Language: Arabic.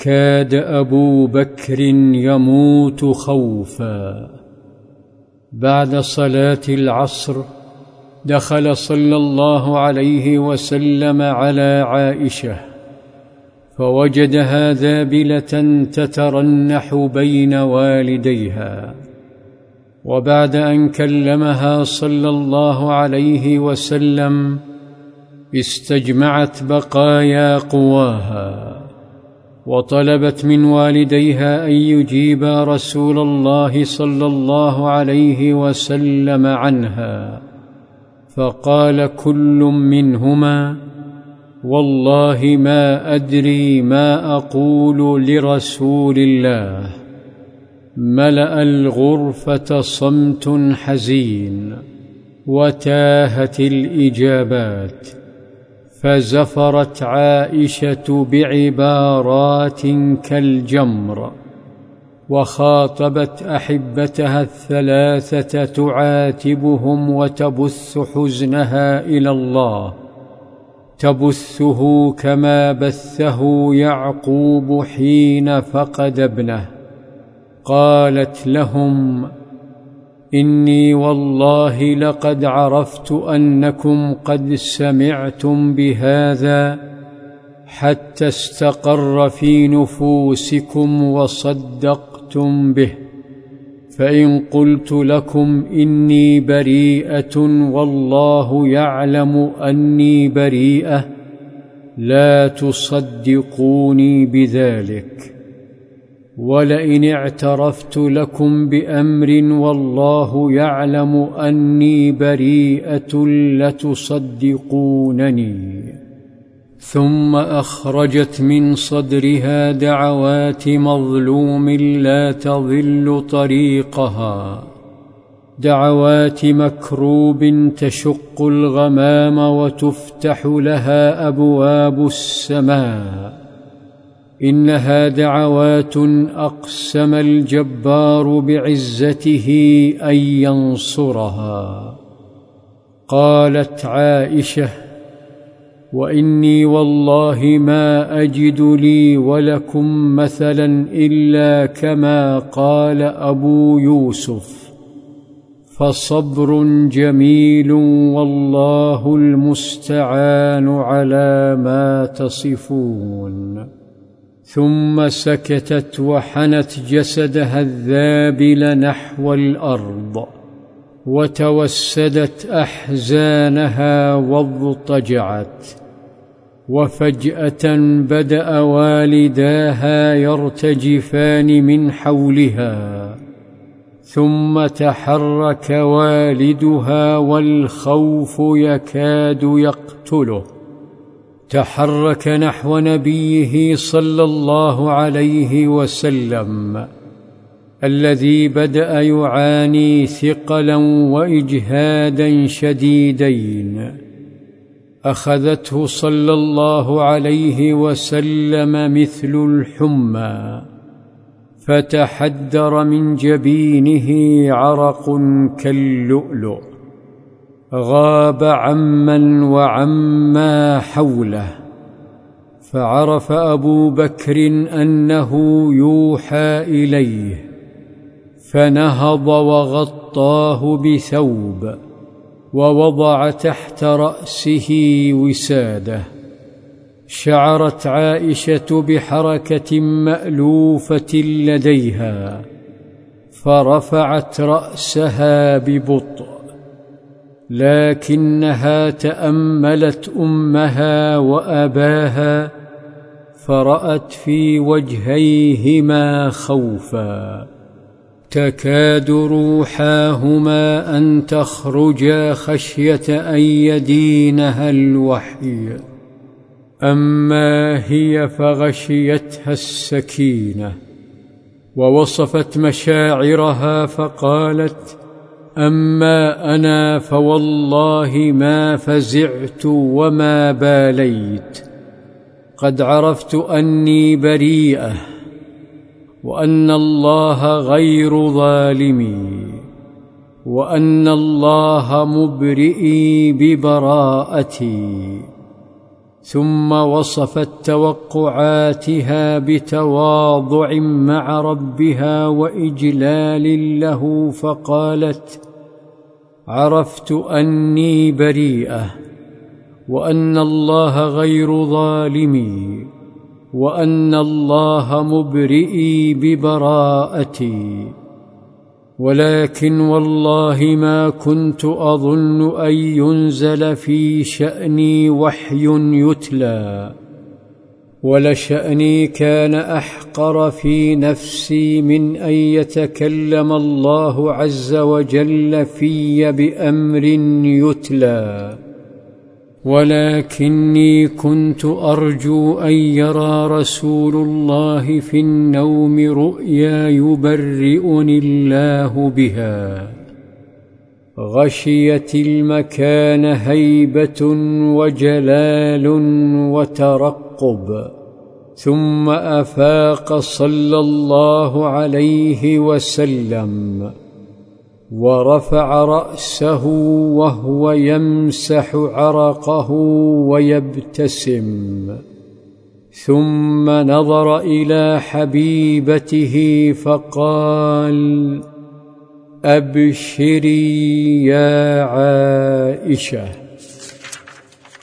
كاد أبو بكر يموت خوفا. بعد صلاة العصر دخل صلى الله عليه وسلم على عائشة فوجدها ذابله تترنح بين والديها. وبعد أن كلمها صلى الله عليه وسلم استجمعت بقايا قواها. وطلبت من والديها أن يجيبا رسول الله صلى الله عليه وسلم عنها. فقال كل منهما والله ما أدري ما أقول لرسول الله. ملأ الغرفة صمت حزين وتاهت الإجابات. فزفرت عائشة بعبارات كالجمر وخاطبت أحبتها الثلاثة تعاتبهم وتبث حزنها إلى الله. تبثه كما بثه يعقوب حين فقد ابنه. قالت لهم إني والله لقد عرفت أنكم قد سمعتم بهذا حتى استقر في نفوسكم وصدقتم به. فإن قلت لكم إني بريئة والله يعلم أني بريئة لا تصدقوني بذلك. ولئن اعترفت لكم بأمر والله يعلم أني بريئة لتصدقونني. ثم أخرجت من صدرها دعوات مظلوم لا تضل طريقها. دعوات مكروب تشق الغمام وتفتح لها أبواب السماء. إنها دعوات أقسم الجبار بعزته أن ينصرها. قالت عائشة وإني والله ما أجد لي ولكم مثلا إلا كما قال أبو يوسف. فصبر جميل والله المستعان على ما تصفون. ثم سكتت وحنت جسدها الذابل نحو الأرض وتوسدت أحزانها واضطجعت وفجأة بدأ والداها يرتجفان من حولها ثم تحرك والدها والخوف يكاد يقتله. تحرك نحو نبيه صلى الله عليه وسلم الذي بدأ يعاني ثقلا واجهادا شديدين. أخذته صلى الله عليه وسلم مثل الحمى فتحدر من جبينه عرق كاللؤلؤ. غاب عمن وعما حوله فعرف أبو بكر أنه يوحى إليه فنهض وغطاه بثوب ووضع تحت رأسه وساده. شعرت عائشة بحركة مألوفة لديها فرفعت رأسها ببطء. لكنها تأملت أمها وأباها فرأت في وجهيهما خوفا. تكاد روحاهما أن تخرجا خشية أن يدينها الوحي. أما هي فغشيتها السكينة ووصفت مشاعرها فقالت أما أنا فوالله ما فزعت وما باليت. قد عرفت أني بريئة وأن الله غير ظالمي وأن الله مبرئي ببراءتي. ثم وصفت توقعاتها بتواضع مع ربها وإجلال له فقالت عرفت أني بريئة وأن الله غير ظالمي وأن الله مبرئي ببراءتي. ولكن والله ما كنت أظن أن ينزل في شأني وحي يتلى ولشاني كان أحقر في نفسي من أن يتكلم الله عز وجل في بأمر يتلى. ولكني كنت أرجو أن يرى رسول الله في النوم رؤيا يبرئني الله بها. غشيت المكان هيبة وجلال وترقب ثم أفاق صلى الله عليه وسلم. ورفع رأسه وهو يمسح عرقه ويبتسم. ثم نظر إلى حبيبته فقال أبشري يا عائشة.